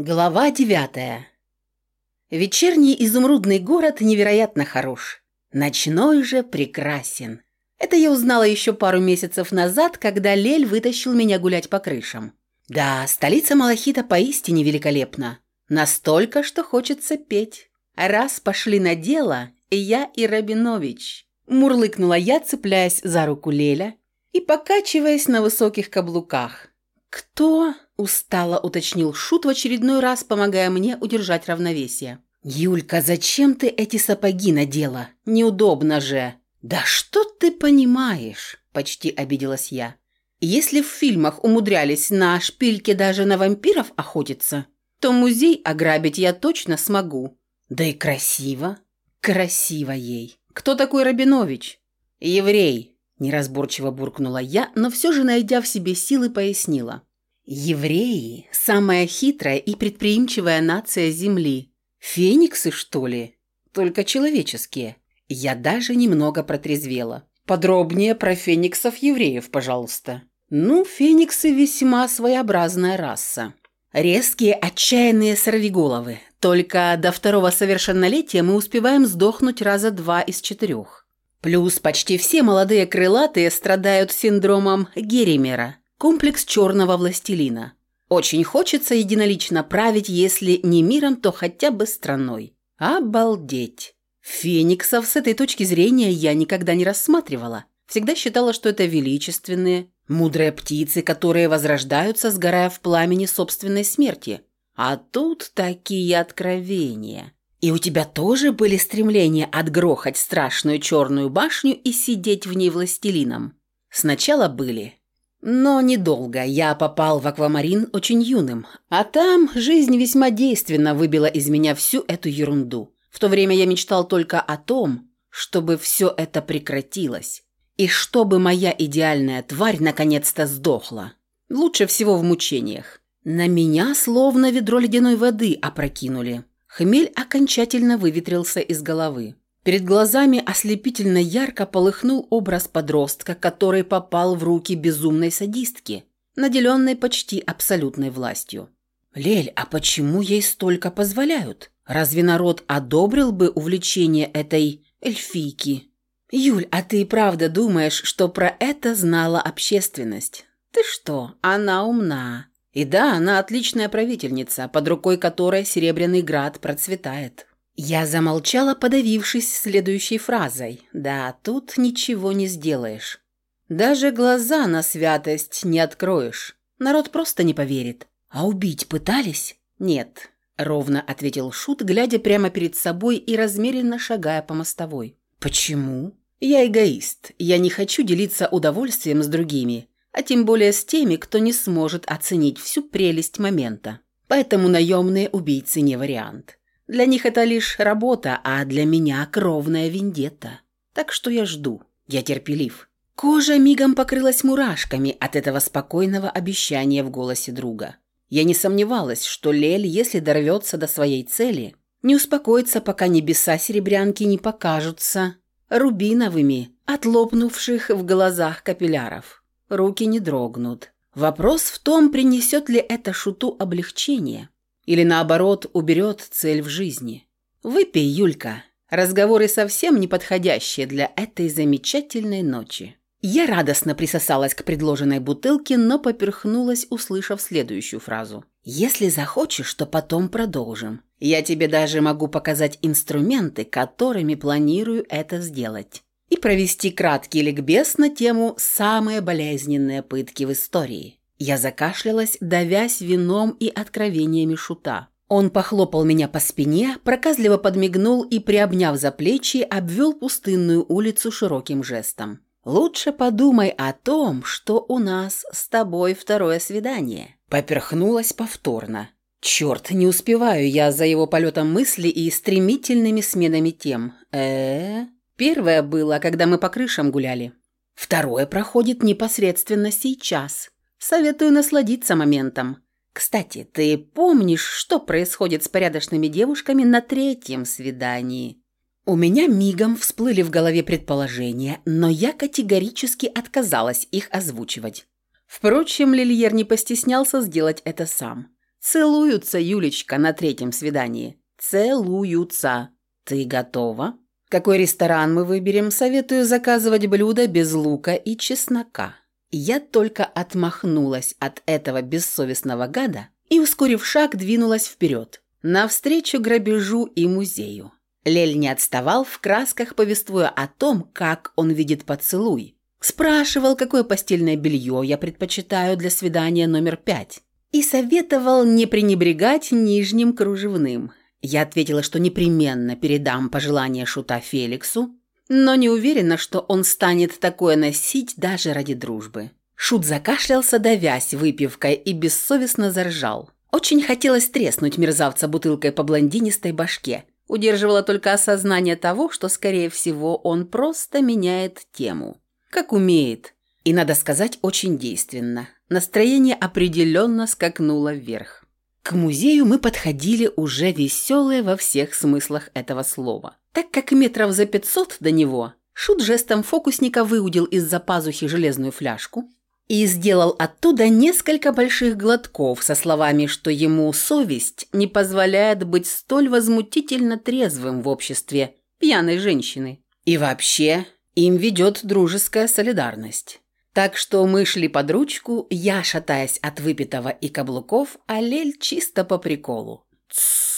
Глава девятая. Вечерний изумрудный город невероятно хорош. Ночной же прекрасен. Это я узнала еще пару месяцев назад, когда Лель вытащил меня гулять по крышам. Да, столица Малахита поистине великолепна. Настолько, что хочется петь. Раз пошли на дело, я и Рабинович. Мурлыкнула я, цепляясь за руку Леля и покачиваясь на высоких каблуках. «Кто?» Устало уточнил Шут в очередной раз, помогая мне удержать равновесие. «Юлька, зачем ты эти сапоги надела? Неудобно же!» «Да что ты понимаешь?» – почти обиделась я. «Если в фильмах умудрялись на шпильке даже на вампиров охотиться, то музей ограбить я точно смогу. Да и красиво. Красиво ей. Кто такой Рабинович?» «Еврей», – неразборчиво буркнула я, но все же, найдя в себе силы, пояснила. Евреи – самая хитрая и предприимчивая нация Земли. Фениксы, что ли? Только человеческие. Я даже немного протрезвела. Подробнее про фениксов евреев, пожалуйста. Ну, фениксы весьма своеобразная раса. Резкие, отчаянные сорвиголовы. Только до второго совершеннолетия мы успеваем сдохнуть раза два из четырех. Плюс почти все молодые крылатые страдают синдромом Геримера – Комплекс черного властелина. Очень хочется единолично править, если не миром, то хотя бы страной. Обалдеть! Фениксов с этой точки зрения я никогда не рассматривала. Всегда считала, что это величественные, мудрые птицы, которые возрождаются, сгорая в пламени собственной смерти. А тут такие откровения. И у тебя тоже были стремления отгрохать страшную черную башню и сидеть в ней властелином? Сначала были, но недолго. Я попал в аквамарин очень юным. А там жизнь весьма действенно выбила из меня всю эту ерунду. В то время я мечтал только о том, чтобы все это прекратилось. И чтобы моя идеальная тварь наконец-то сдохла. Лучше всего в мучениях. На меня словно ведро ледяной воды опрокинули. Хмель окончательно выветрился из головы. Перед глазами ослепительно ярко полыхнул образ подростка, который попал в руки безумной садистки, наделенной почти абсолютной властью. «Лель, а почему ей столько позволяют? Разве народ одобрил бы увлечение этой эльфийки?» «Юль, а ты и правда думаешь, что про это знала общественность?» «Ты что, она умна. И да, она отличная правительница, под рукой которой Серебряный Град процветает». Я замолчала, подавившись следующей фразой. «Да, тут ничего не сделаешь. Даже глаза на святость не откроешь. Народ просто не поверит. А убить пытались?» «Нет», — ровно ответил Шут, глядя прямо перед собой и размеренно шагая по мостовой. «Почему?» «Я эгоист. Я не хочу делиться удовольствием с другими, а тем более с теми, кто не сможет оценить всю прелесть момента. Поэтому наемные убийцы не вариант. Для них это лишь работа, а для меня кровная вендетта. Так что я жду. Я терпелив. Кожа мигом покрылась мурашками от этого спокойного обещания в голосе друга. Я не сомневалась, что Лель, если дорвется до своей цели, не успокоится, пока небеса серебрянки не покажутся рубиновыми, от лопнувших в глазах капилляров. Руки не дрогнут. Вопрос в том, принесет ли это шуту облегчение. Или наоборот, уберет цель в жизни. Выпей, Юлька. Разговоры совсем неподходящие для этой замечательной ночи. Я радостно присосалась к предложенной бутылке, но поперхнулась, услышав следующую фразу. «Если захочешь, то потом продолжим. Я тебе даже могу показать инструменты, которыми планирую это сделать. И провести краткий ликбез на тему «Самые болезненные пытки в истории». Я закашлялась, давясь вином и откровениями шута. Он похлопал меня по спине, проказливо подмигнул и, приобняв за плечи, обвел пустынную улицу широким жестом. «Лучше подумай о том, что у нас с тобой второе свидание». Поперхнулась повторно. «Черт, не успеваю я за его полетом мысли и стремительными сменами тем. э, -э? Первое было, когда мы по крышам гуляли. Второе проходит непосредственно сейчас. Советую насладиться моментом. Кстати, ты помнишь, что происходит с порядочными девушками на третьем свидании? У меня мигом всплыли в голове предположения, но я категорически отказалась их озвучивать. Впрочем, Лильер не постеснялся сделать это сам. Целуются, Юлечка, на третьем свидании. Целуются. Ты готова? Какой ресторан мы выберем, советую заказывать блюда без лука и чеснока. Я только отмахнулась от этого бессовестного гада и, ускорив шаг, двинулась вперед, навстречу грабежу и музею. Лель не отставал в красках, повествуя о том, как он видит поцелуй. Спрашивал, какое постельное белье я предпочитаю для свидания номер пять. И советовал не пренебрегать нижним кружевным. Я ответила, что непременно передам пожелание шута Феликсу, но не уверена, что он станет такое носить даже ради дружбы. Шут закашлялся, давясь выпивкой, и бессовестно заржал. Очень хотелось треснуть мерзавца бутылкой по блондинистой башке. Удерживало только осознание того, что, скорее всего, он просто меняет тему. Как умеет. И, надо сказать, очень действенно. Настроение определенно скакнуло вверх. К музею мы подходили уже веселые во всех смыслах этого слова. Так как метров за пятьсот до него, Шут жестом фокусника выудил из-за пазухи железную фляжку и сделал оттуда несколько больших глотков со словами, что ему совесть не позволяет быть столь возмутительно трезвым в обществе пьяной женщины. И вообще, им ведет дружеская солидарность. Так что мы шли под ручку, я шатаясь от выпитого и каблуков, а Лель чисто по приколу. «Тссс!» –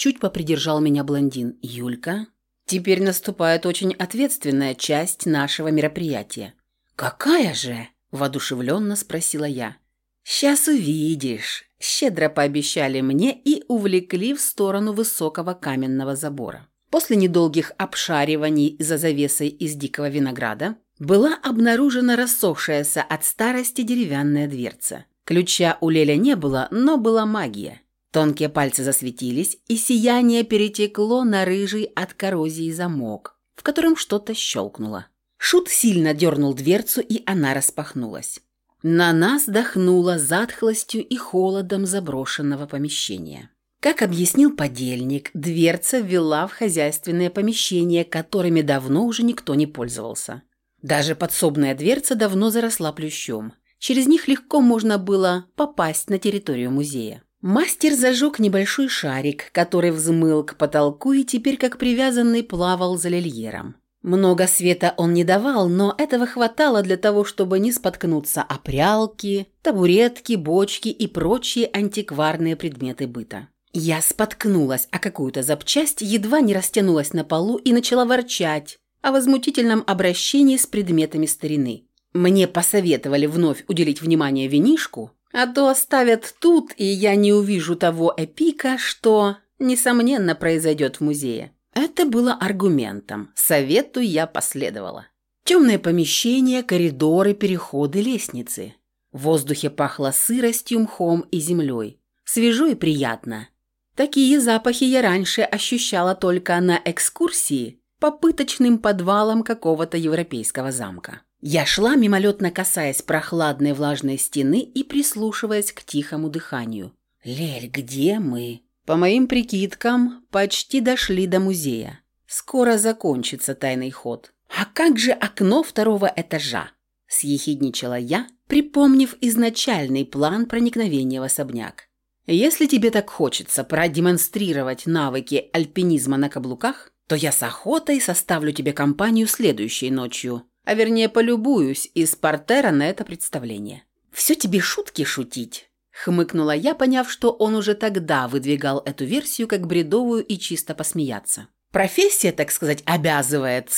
чуть попридержал меня блондин. «Юлька, теперь наступает очень ответственная часть нашего мероприятия». «Какая же?» – воодушевленно спросила я. «Сейчас увидишь», – щедро пообещали мне и увлекли в сторону высокого каменного забора. После недолгих обшариваний за завесой из дикого винограда была обнаружена рассохшаяся от старости деревянная дверца. Ключа у Леля не было, но была магия. Тонкие пальцы засветились, и сияние перетекло на рыжий от коррозии замок, в котором что-то щелкнуло. Шут сильно дернул дверцу, и она распахнулась. На нас дохнуло затхлостью и холодом заброшенного помещения. Как объяснил подельник, дверца ввела в хозяйственное помещение, которыми давно уже никто не пользовался. Даже подсобная дверца давно заросла плющом. Через них легко можно было попасть на территорию музея. Мастер зажег небольшой шарик, который взмыл к потолку и теперь как привязанный плавал за лильером. Много света он не давал, но этого хватало для того, чтобы не споткнуться о прялки, табуретки, бочки и прочие антикварные предметы быта. Я споткнулась о какую-то запчасть, едва не растянулась на полу и начала ворчать о возмутительном обращении с предметами старины. Мне посоветовали вновь уделить внимание винишку, а то оставят тут, и я не увижу того эпика, что, несомненно, произойдет в музее. Это было аргументом. Совету я последовала. Темное помещение, коридоры, переходы, лестницы. В воздухе пахло сыростью, мхом и землей. Свежо и приятно. Такие запахи я раньше ощущала только на экскурсии по пыточным подвалам какого-то европейского замка. Я шла, мимолетно касаясь прохладной влажной стены и прислушиваясь к тихому дыханию. «Лель, где мы?» По моим прикидкам, почти дошли до музея. Скоро закончится тайный ход. «А как же окно второго этажа?» – съехидничала я, припомнив изначальный план проникновения в особняк. Если тебе так хочется продемонстрировать навыки альпинизма на каблуках, то я с охотой составлю тебе компанию следующей ночью, а вернее полюбуюсь из портера на это представление. Все тебе шутки шутить, хмыкнула я, поняв, что он уже тогда выдвигал эту версию как бредовую и чисто посмеяться. Профессия, так сказать, обязывает.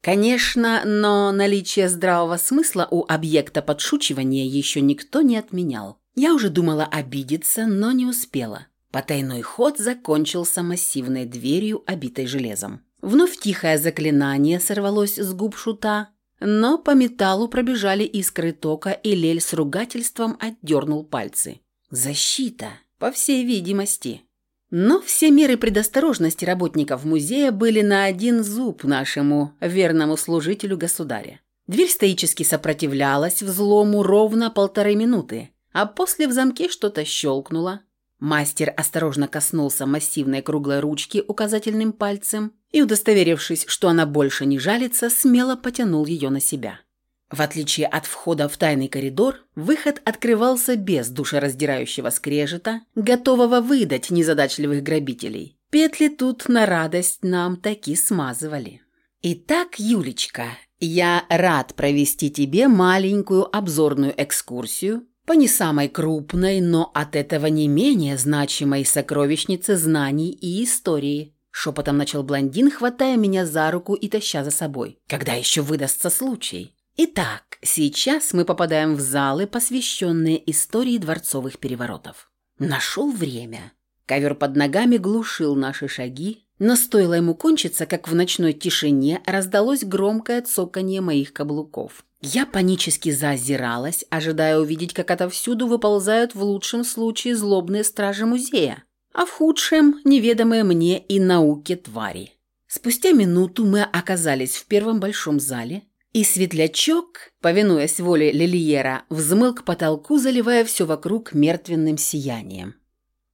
Конечно, но наличие здравого смысла у объекта подшучивания еще никто не отменял. Я уже думала обидеться, но не успела. Потайной ход закончился массивной дверью, обитой железом. Вновь тихое заклинание сорвалось с губ шута, но по металлу пробежали искры тока, и Лель с ругательством отдернул пальцы. Защита, по всей видимости. Но все меры предосторожности работников музея были на один зуб нашему верному служителю государя. Дверь стоически сопротивлялась взлому ровно полторы минуты, а после в замке что-то щелкнуло. Мастер осторожно коснулся массивной круглой ручки указательным пальцем и, удостоверившись, что она больше не жалится, смело потянул ее на себя. В отличие от входа в тайный коридор, выход открывался без душераздирающего скрежета, готового выдать незадачливых грабителей. Петли тут на радость нам таки смазывали. Итак, Юлечка, я рад провести тебе маленькую обзорную экскурсию по не самой крупной, но от этого не менее значимой сокровищнице знаний и истории. Шепотом начал блондин, хватая меня за руку и таща за собой. Когда еще выдастся случай? Итак, сейчас мы попадаем в залы, посвященные истории дворцовых переворотов. Нашел время. Ковер под ногами глушил наши шаги, но стоило ему кончиться, как в ночной тишине раздалось громкое цоканье моих каблуков. Я панически заозиралась, ожидая увидеть, как отовсюду выползают в лучшем случае злобные стражи музея, а в худшем – неведомые мне и науке твари. Спустя минуту мы оказались в первом большом зале, и светлячок, повинуясь воле Лильера, взмыл к потолку, заливая все вокруг мертвенным сиянием.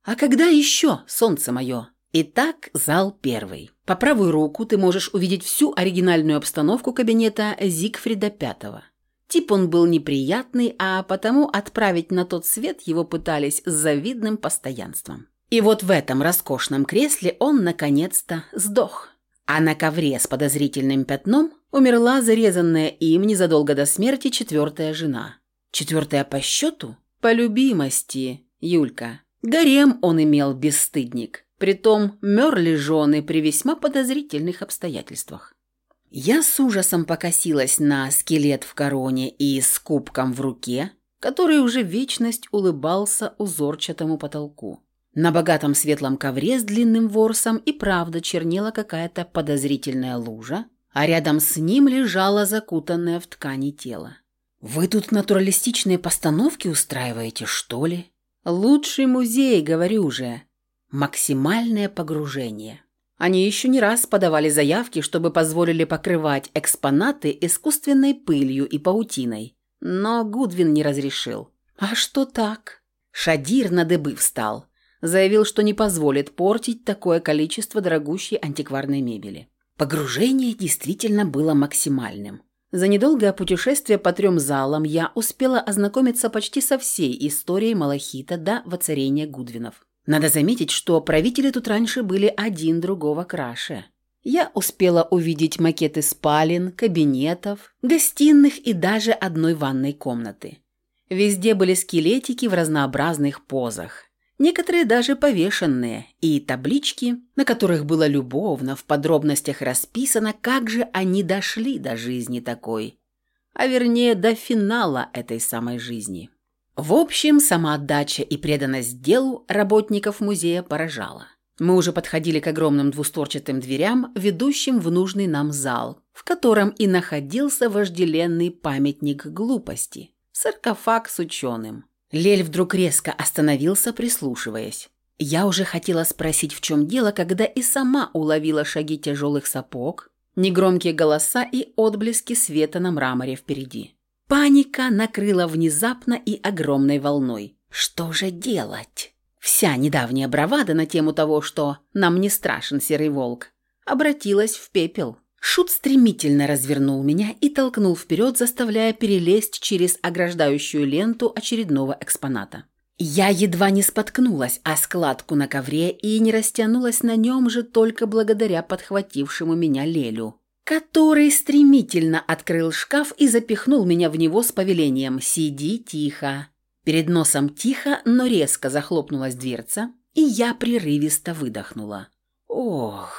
А когда еще, солнце мое? Итак, зал первый. По правую руку ты можешь увидеть всю оригинальную обстановку кабинета Зигфрида V. Тип он был неприятный, а потому отправить на тот свет его пытались с завидным постоянством. И вот в этом роскошном кресле он наконец-то сдох. А на ковре с подозрительным пятном умерла зарезанная им незадолго до смерти четвертая жена. Четвертая по счету? По любимости, Юлька. Гарем он имел бесстыдник, притом мерли жены при весьма подозрительных обстоятельствах. Я с ужасом покосилась на скелет в короне и с кубком в руке, который уже вечность улыбался узорчатому потолку. На богатом светлом ковре с длинным ворсом и правда чернела какая-то подозрительная лужа, а рядом с ним лежало закутанное в ткани тело. «Вы тут натуралистичные постановки устраиваете, что ли?» Лучший музей, говорю же. Максимальное погружение. Они еще не раз подавали заявки, чтобы позволили покрывать экспонаты искусственной пылью и паутиной. Но Гудвин не разрешил. А что так? Шадир на дыбы встал. Заявил, что не позволит портить такое количество дорогущей антикварной мебели. Погружение действительно было максимальным. За недолгое путешествие по трем залам я успела ознакомиться почти со всей историей Малахита до воцарения Гудвинов. Надо заметить, что правители тут раньше были один другого краше. Я успела увидеть макеты спален, кабинетов, гостиных и даже одной ванной комнаты. Везде были скелетики в разнообразных позах некоторые даже повешенные, и таблички, на которых было любовно в подробностях расписано, как же они дошли до жизни такой, а вернее до финала этой самой жизни. В общем, самоотдача и преданность делу работников музея поражала. Мы уже подходили к огромным двустворчатым дверям, ведущим в нужный нам зал, в котором и находился вожделенный памятник глупости – саркофаг с ученым – Лель вдруг резко остановился, прислушиваясь. Я уже хотела спросить, в чем дело, когда и сама уловила шаги тяжелых сапог, негромкие голоса и отблески света на мраморе впереди. Паника накрыла внезапно и огромной волной. Что же делать? Вся недавняя бравада на тему того, что «нам не страшен серый волк», обратилась в пепел. Шут стремительно развернул меня и толкнул вперед, заставляя перелезть через ограждающую ленту очередного экспоната. Я едва не споткнулась о складку на ковре и не растянулась на нем же только благодаря подхватившему меня Лелю, который стремительно открыл шкаф и запихнул меня в него с повелением «Сиди тихо». Перед носом тихо, но резко захлопнулась дверца, и я прерывисто выдохнула. «Ох!»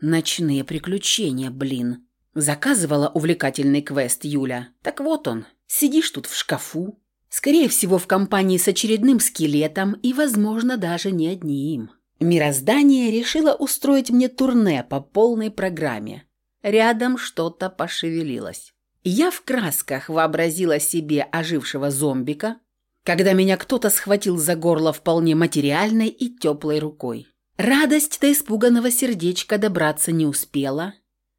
Ночные приключения, блин. Заказывала увлекательный квест Юля. Так вот он, сидишь тут в шкафу. Скорее всего, в компании с очередным скелетом и, возможно, даже не одним. Мироздание решило устроить мне турне по полной программе. Рядом что-то пошевелилось. Я в красках вообразила себе ожившего зомбика, когда меня кто-то схватил за горло вполне материальной и теплой рукой. Радость до испуганного сердечка добраться не успела.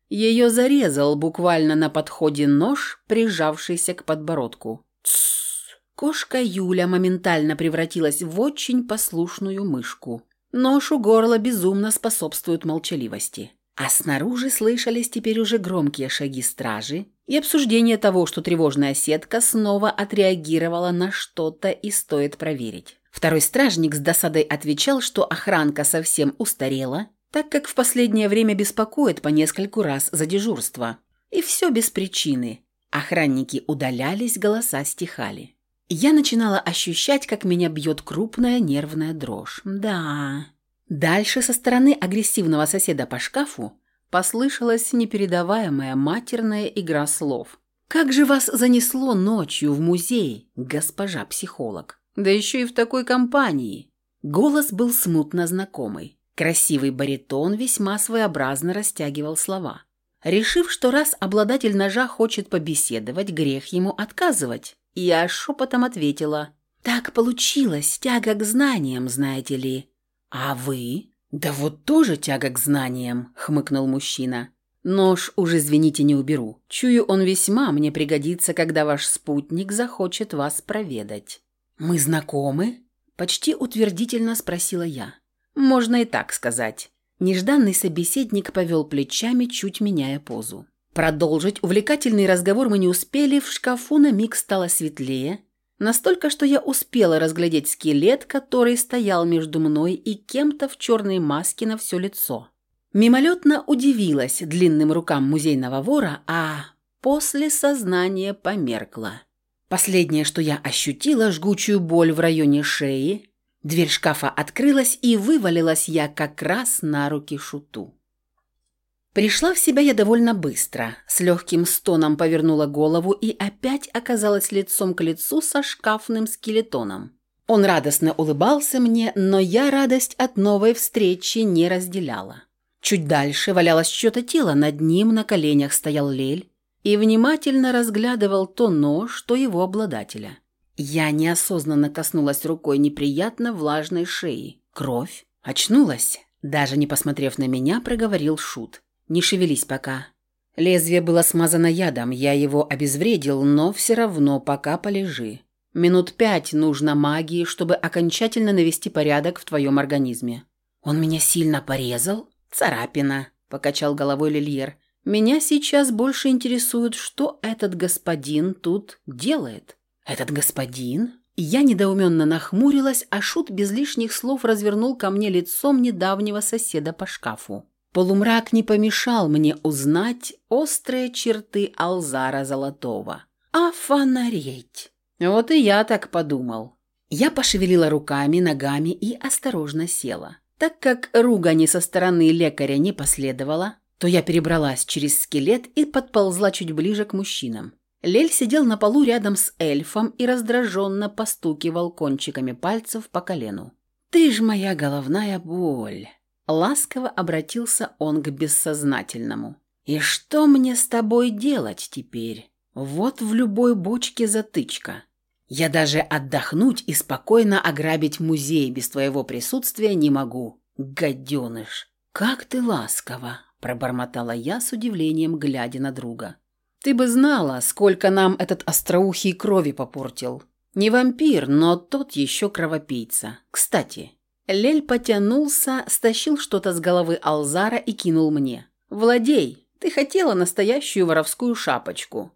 Ее зарезал буквально на подходе нож, прижавшийся к подбородку. Тссс. Кошка Юля моментально превратилась в очень послушную мышку. Нож у горла безумно способствует молчаливости. А снаружи слышались теперь уже громкие шаги стражи, и обсуждение того, что тревожная сетка снова отреагировала на что-то и стоит проверить. Второй стражник с досадой отвечал, что охранка совсем устарела, так как в последнее время беспокоит по нескольку раз за дежурство. И все без причины. Охранники удалялись, голоса стихали. Я начинала ощущать, как меня бьет крупная нервная дрожь. Да. Дальше со стороны агрессивного соседа по шкафу послышалась непередаваемая матерная игра слов. «Как же вас занесло ночью в музей, госпожа психолог? Да еще и в такой компании!» Голос был смутно знакомый. Красивый баритон весьма своеобразно растягивал слова. Решив, что раз обладатель ножа хочет побеседовать, грех ему отказывать, я шепотом ответила. «Так получилось, тяга к знаниям, знаете ли. А вы?» «Да вот тоже тяга к знаниям», — хмыкнул мужчина. «Нож уж, извините, не уберу. Чую, он весьма мне пригодится, когда ваш спутник захочет вас проведать». «Мы знакомы?» — почти утвердительно спросила я. «Можно и так сказать». Нежданный собеседник повел плечами, чуть меняя позу. Продолжить увлекательный разговор мы не успели, в шкафу на миг стало светлее, Настолько, что я успела разглядеть скелет, который стоял между мной и кем-то в черной маске на все лицо. Мимолетно удивилась длинным рукам музейного вора, а после сознание померкло. Последнее, что я ощутила, жгучую боль в районе шеи. Дверь шкафа открылась, и вывалилась я как раз на руки шуту. Пришла в себя я довольно быстро, с легким стоном повернула голову и опять оказалась лицом к лицу со шкафным скелетоном. Он радостно улыбался мне, но я радость от новой встречи не разделяла. Чуть дальше валялось что-то тело, над ним на коленях стоял Лель и внимательно разглядывал то нож, то его обладателя. Я неосознанно коснулась рукой неприятно влажной шеи. Кровь. Очнулась. Даже не посмотрев на меня, проговорил Шут. Не шевелись пока. Лезвие было смазано ядом, я его обезвредил, но все равно пока полежи. Минут пять нужно магии, чтобы окончательно навести порядок в твоем организме. Он меня сильно порезал? Царапина, покачал головой Лильер. Меня сейчас больше интересует, что этот господин тут делает. Этот господин? Я недоуменно нахмурилась, а Шут без лишних слов развернул ко мне лицом недавнего соседа по шкафу. Полумрак не помешал мне узнать острые черты Алзара Золотого. А фонареть? Вот и я так подумал. Я пошевелила руками, ногами и осторожно села. Так как ругани со стороны лекаря не последовало, то я перебралась через скелет и подползла чуть ближе к мужчинам. Лель сидел на полу рядом с эльфом и раздраженно постукивал кончиками пальцев по колену. «Ты ж моя головная боль!» Ласково обратился он к бессознательному. «И что мне с тобой делать теперь? Вот в любой бочке затычка. Я даже отдохнуть и спокойно ограбить музей без твоего присутствия не могу. Гаденыш! Как ты ласково!» пробормотала я с удивлением, глядя на друга. «Ты бы знала, сколько нам этот остроухий крови попортил. Не вампир, но тот еще кровопийца. Кстати, Лель потянулся, стащил что-то с головы Алзара и кинул мне. «Владей, ты хотела настоящую воровскую шапочку».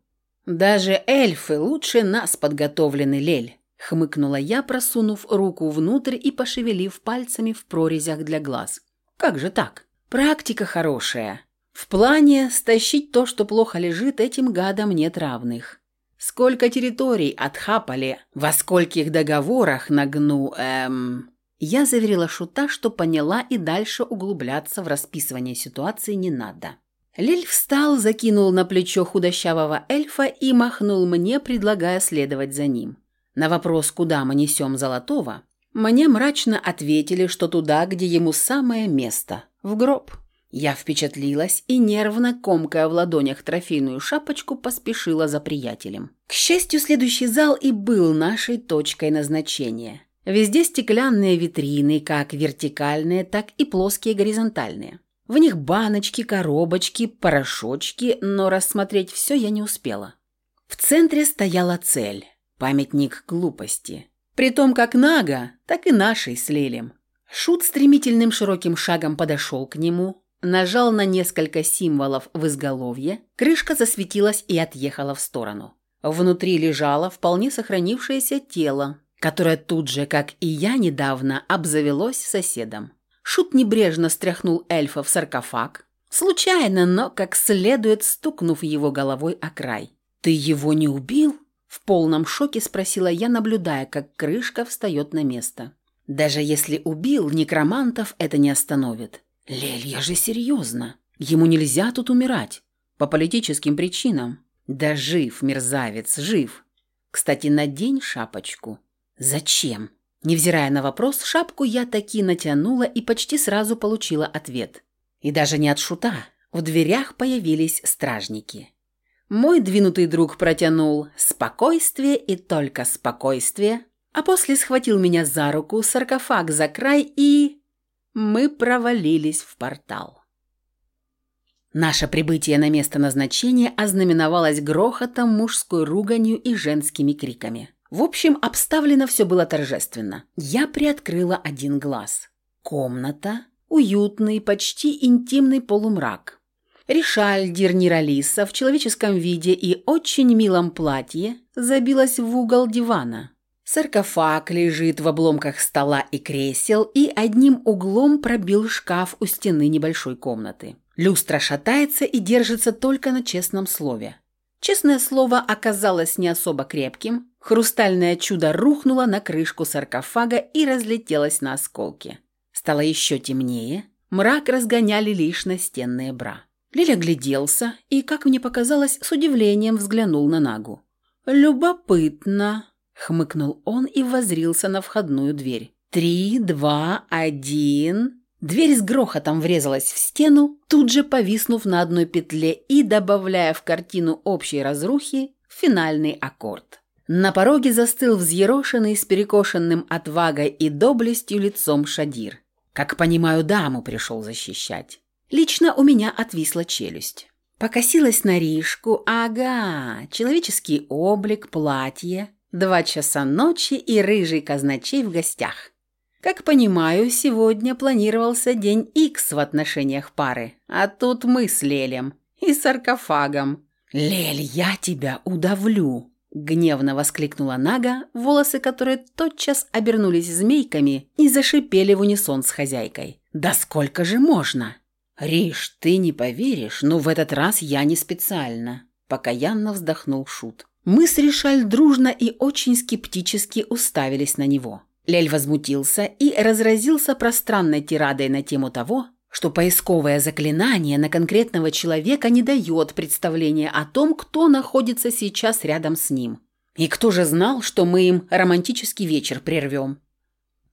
«Даже эльфы лучше нас подготовлены, Лель», — хмыкнула я, просунув руку внутрь и пошевелив пальцами в прорезях для глаз. «Как же так? Практика хорошая. В плане стащить то, что плохо лежит, этим гадам нет равных. Сколько территорий отхапали, во скольких договорах на гну, эм...» Я заверила Шута, что поняла и дальше углубляться в расписывание ситуации не надо. Лиль встал, закинул на плечо худощавого эльфа и махнул мне, предлагая следовать за ним. На вопрос, куда мы несем Золотого, мне мрачно ответили, что туда, где ему самое место – в гроб. Я впечатлилась и, нервно комкая в ладонях трофейную шапочку, поспешила за приятелем. К счастью, следующий зал и был нашей точкой назначения – Везде стеклянные витрины, как вертикальные, так и плоские горизонтальные. В них баночки, коробочки, порошочки, но рассмотреть все я не успела. В центре стояла цель – памятник глупости. Притом как Нага, так и нашей с. Шут стремительным широким шагом подошел к нему, нажал на несколько символов в изголовье, крышка засветилась и отъехала в сторону. Внутри лежало вполне сохранившееся тело, которое тут же, как и я недавно, обзавелось соседом. Шут небрежно стряхнул эльфа в саркофаг, случайно, но как следует стукнув его головой о край. «Ты его не убил?» В полном шоке спросила я, наблюдая, как крышка встает на место. «Даже если убил, некромантов это не остановит». «Лель, я же серьезно. Ему нельзя тут умирать. По политическим причинам». «Да жив, мерзавец, жив. Кстати, надень шапочку». «Зачем?» Невзирая на вопрос, шапку я таки натянула и почти сразу получила ответ. И даже не от шута. В дверях появились стражники. Мой двинутый друг протянул «спокойствие и только спокойствие», а после схватил меня за руку, саркофаг за край и... Мы провалились в портал. Наше прибытие на место назначения ознаменовалось грохотом, мужской руганью и женскими криками. В общем, обставлено все было торжественно. Я приоткрыла один глаз. Комната, уютный, почти интимный полумрак. Ришаль Дирниралиса в человеческом виде и очень милом платье забилась в угол дивана. Саркофаг лежит в обломках стола и кресел и одним углом пробил шкаф у стены небольшой комнаты. Люстра шатается и держится только на честном слове. Честное слово оказалось не особо крепким, хрустальное чудо рухнуло на крышку саркофага и разлетелось на осколки. Стало еще темнее, мрак разгоняли лишь настенные бра. Лиля гляделся и, как мне показалось, с удивлением взглянул на Нагу. «Любопытно», — хмыкнул он и возрился на входную дверь. «Три, два, один...» Дверь с грохотом врезалась в стену, тут же повиснув на одной петле и добавляя в картину общей разрухи финальный аккорд. На пороге застыл взъерошенный с перекошенным отвагой и доблестью лицом Шадир. Как понимаю, даму пришел защищать. Лично у меня отвисла челюсть. Покосилась на Ришку. Ага, человеческий облик, платье, два часа ночи и рыжий казначей в гостях. Как понимаю, сегодня планировался день Икс в отношениях пары, а тут мы с Лелем и саркофагом. «Лель, я тебя удавлю!» – гневно воскликнула Нага, волосы которой тотчас обернулись змейками и зашипели в унисон с хозяйкой. «Да сколько же можно?» «Риш, ты не поверишь, но в этот раз я не специально», – покаянно вздохнул Шут. Мы с Ришаль дружно и очень скептически уставились на него. Лель возмутился и разразился пространной тирадой на тему того, что поисковое заклинание на конкретного человека не дает представления о том, кто находится сейчас рядом с ним. И кто же знал, что мы им романтический вечер прервем?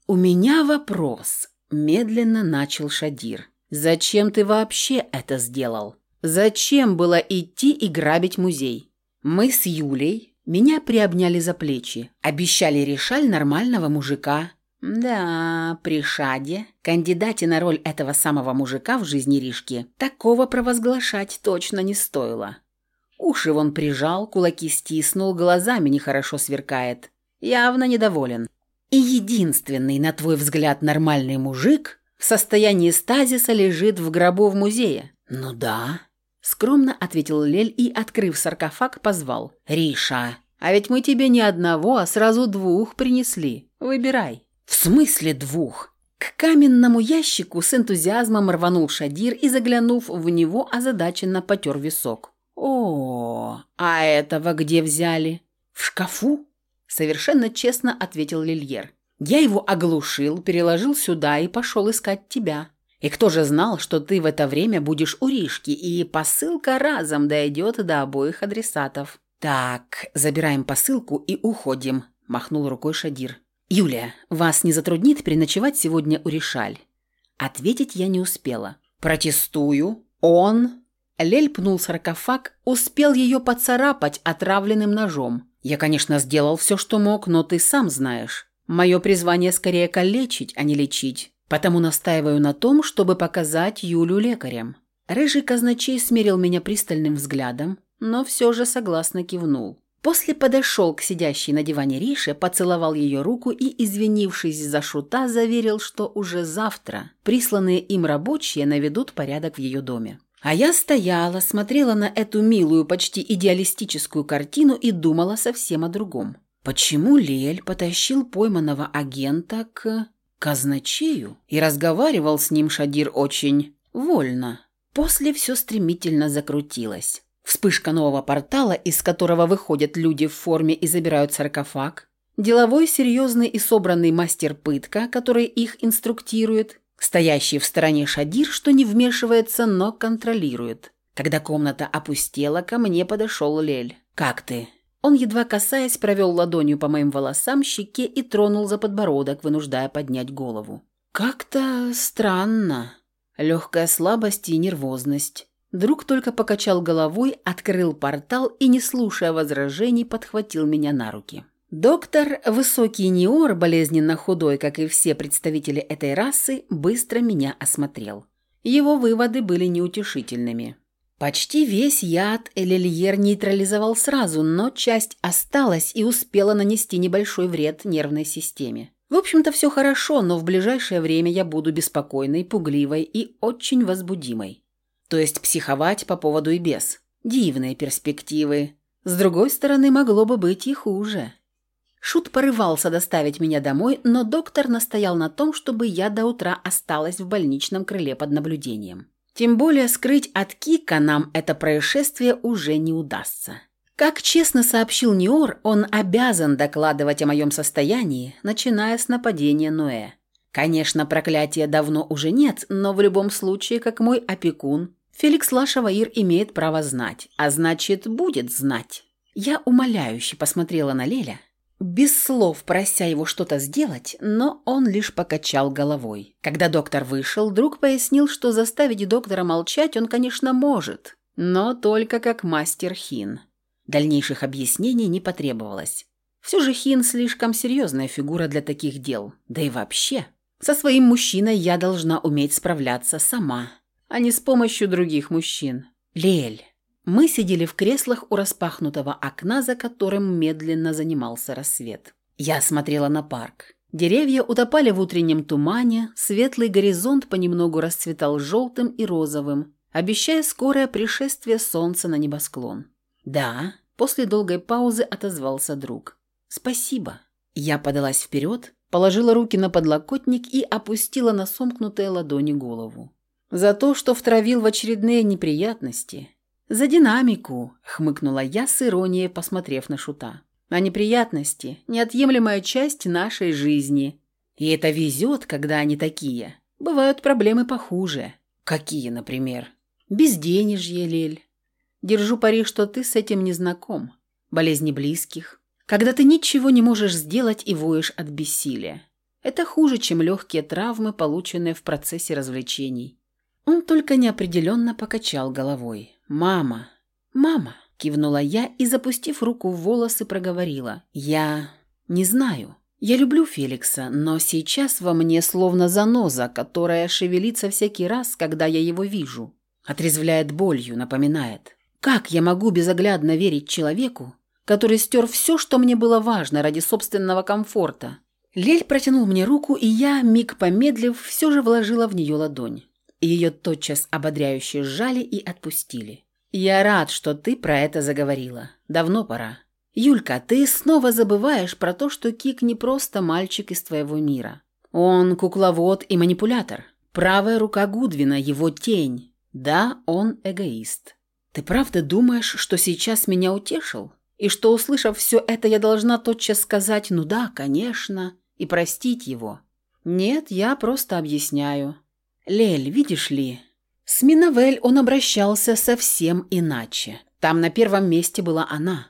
«У меня вопрос», – медленно начал Шадир. «Зачем ты вообще это сделал? Зачем было идти и грабить музей? Мы с Юлей, меня приобняли за плечи, обещали решаль нормального мужика. Да, при Шаде, кандидате на роль этого самого мужика в жизни Ришки, такого провозглашать точно не стоило. Уши вон прижал, кулаки стиснул, глазами нехорошо сверкает. Явно недоволен. И единственный, на твой взгляд, нормальный мужик в состоянии стазиса лежит в гробу в музее. Ну да, Скромно ответил Лель и, открыв саркофаг, позвал. «Риша, а ведь мы тебе не одного, а сразу двух принесли. Выбирай». «В смысле двух?» К каменному ящику с энтузиазмом рванул Шадир и, заглянув в него, озадаченно потер висок. «О, а этого где взяли?» «В шкафу?» – совершенно честно ответил Лильер. «Я его оглушил, переложил сюда и пошел искать тебя». И кто же знал, что ты в это время будешь у Ришки, и посылка разом дойдет до обоих адресатов. «Так, забираем посылку и уходим», – махнул рукой Шадир. «Юлия, вас не затруднит переночевать сегодня у Ришаль?» Ответить я не успела. «Протестую. Он...» Лель пнул саркофаг, успел ее поцарапать отравленным ножом. «Я, конечно, сделал все, что мог, но ты сам знаешь. Мое призвание скорее калечить, а не лечить. Потому настаиваю на том, чтобы показать Юлю лекарям». Рыжий казначей смерил меня пристальным взглядом, но все же согласно кивнул. После подошел к сидящей на диване Рише, поцеловал ее руку и, извинившись за шута, заверил, что уже завтра присланные им рабочие наведут порядок в ее доме. А я стояла, смотрела на эту милую, почти идеалистическую картину и думала совсем о другом. Почему Лель потащил пойманного агента к казначею и разговаривал с ним Шадир очень вольно? После все стремительно закрутилось. Вспышка нового портала, из которого выходят люди в форме и забирают саркофаг. Деловой, серьезный и собранный мастер пытка, который их инструктирует. Стоящий в стороне Шадир, что не вмешивается, но контролирует. Когда комната опустела, ко мне подошел Лель. «Как ты?» Он, едва касаясь, провел ладонью по моим волосам, щеке и тронул за подбородок, вынуждая поднять голову. «Как-то странно. Легкая слабость и нервозность. Друг только покачал головой, открыл портал и, не слушая возражений, подхватил меня на руки. Доктор, высокий неор, болезненно худой, как и все представители этой расы, быстро меня осмотрел. Его выводы были неутешительными. Почти весь яд Элельер нейтрализовал сразу, но часть осталась и успела нанести небольшой вред нервной системе. В общем-то, все хорошо, но в ближайшее время я буду беспокойной, пугливой и очень возбудимой. То есть психовать по поводу и без. Дивные перспективы. С другой стороны, могло бы быть и хуже. Шут порывался доставить меня домой, но доктор настоял на том, чтобы я до утра осталась в больничном крыле под наблюдением. Тем более скрыть от Кика нам это происшествие уже не удастся. Как честно сообщил Ниор, он обязан докладывать о моем состоянии, начиная с нападения Ноэ. Конечно, проклятия давно уже нет, но в любом случае, как мой опекун, Феликс Лашаваир имеет право знать, а значит, будет знать. Я умоляюще посмотрела на Леля, без слов прося его что-то сделать, но он лишь покачал головой. Когда доктор вышел, друг пояснил, что заставить доктора молчать он, конечно, может, но только как мастер Хин. Дальнейших объяснений не потребовалось. Все же Хин слишком серьезная фигура для таких дел, да и вообще. Со своим мужчиной я должна уметь справляться сама, а не с помощью других мужчин. Лель. Мы сидели в креслах у распахнутого окна, за которым медленно занимался рассвет. Я смотрела на парк. Деревья утопали в утреннем тумане, светлый горизонт понемногу расцветал желтым и розовым, обещая скорое пришествие солнца на небосклон. «Да», – после долгой паузы отозвался друг. «Спасибо». Я подалась вперед, положила руки на подлокотник и опустила на сомкнутые ладони голову. За то, что втравил в очередные неприятности. За динамику, хмыкнула я с иронией, посмотрев на шута. А неприятности – неотъемлемая часть нашей жизни. И это везет, когда они такие. Бывают проблемы похуже. Какие, например? Безденежье, Лель. Держу пари, что ты с этим не знаком. Болезни близких, когда ты ничего не можешь сделать и воешь от бессилия. Это хуже, чем легкие травмы, полученные в процессе развлечений. Он только неопределенно покачал головой. «Мама! Мама!» – кивнула я и, запустив руку в волосы, проговорила. «Я не знаю. Я люблю Феликса, но сейчас во мне словно заноза, которая шевелится всякий раз, когда я его вижу. Отрезвляет болью, напоминает. Как я могу безоглядно верить человеку, который стер все, что мне было важно ради собственного комфорта. Лель протянул мне руку, и я, миг помедлив, все же вложила в нее ладонь. Ее тотчас ободряюще сжали и отпустили. «Я рад, что ты про это заговорила. Давно пора. Юлька, ты снова забываешь про то, что Кик не просто мальчик из твоего мира. Он кукловод и манипулятор. Правая рука Гудвина, его тень. Да, он эгоист. Ты правда думаешь, что сейчас меня утешил? И что, услышав все это, я должна тотчас сказать «ну да, конечно» и простить его. Нет, я просто объясняю. Лель, видишь ли, с Миновель он обращался совсем иначе. Там на первом месте была она.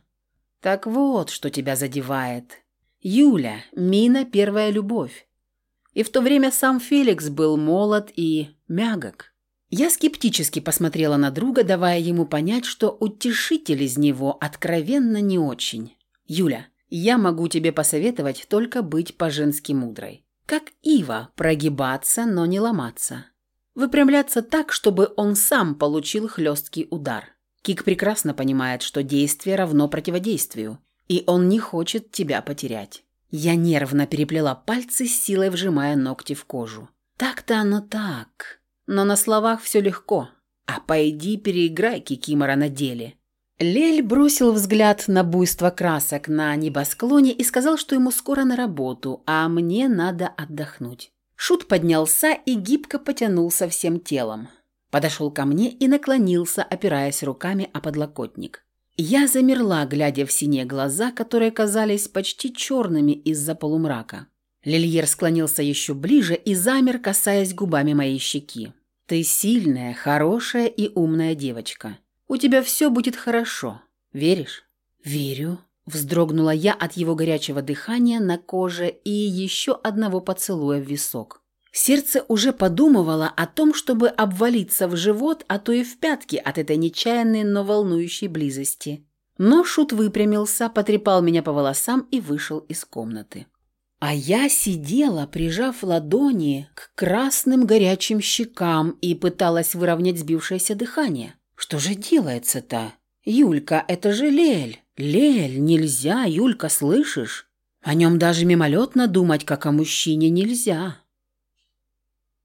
Так вот, что тебя задевает. Юля, Мина – первая любовь. И в то время сам Феликс был молод и мягок. Я скептически посмотрела на друга, давая ему понять, что утешитель из него откровенно не очень. «Юля, я могу тебе посоветовать только быть по-женски мудрой. Как Ива, прогибаться, но не ломаться. Выпрямляться так, чтобы он сам получил хлесткий удар. Кик прекрасно понимает, что действие равно противодействию. и он не хочет тебя потерять. Я нервно переплела пальцы, силой вжимая ногти в кожу. Так-то оно так. Но на словах все легко. А пойди переиграй Кикимора на деле. Лель бросил взгляд на буйство красок на небосклоне и сказал, что ему скоро на работу, а мне надо отдохнуть. Шут поднялся и гибко потянулся всем телом. Подошел ко мне и наклонился, опираясь руками о подлокотник. Я замерла, глядя в синие глаза, которые казались почти черными из-за полумрака. Лильер склонился еще ближе и замер, касаясь губами моей щеки. «Ты сильная, хорошая и умная девочка. У тебя все будет хорошо. Веришь?» «Верю», – вздрогнула я от его горячего дыхания на коже и еще одного поцелуя в висок. Сердце уже подумывало о том, чтобы обвалиться в живот, а то и в пятки от этой нечаянной, но волнующей близости. Но Шут выпрямился, потрепал меня по волосам и вышел из комнаты. А я сидела, прижав ладони к красным горячим щекам и пыталась выровнять сбившееся дыхание. Что же делается-то? Юлька, это же Лель. Лель, нельзя, Юлька, слышишь? О нем даже мимолетно думать, как о мужчине, нельзя.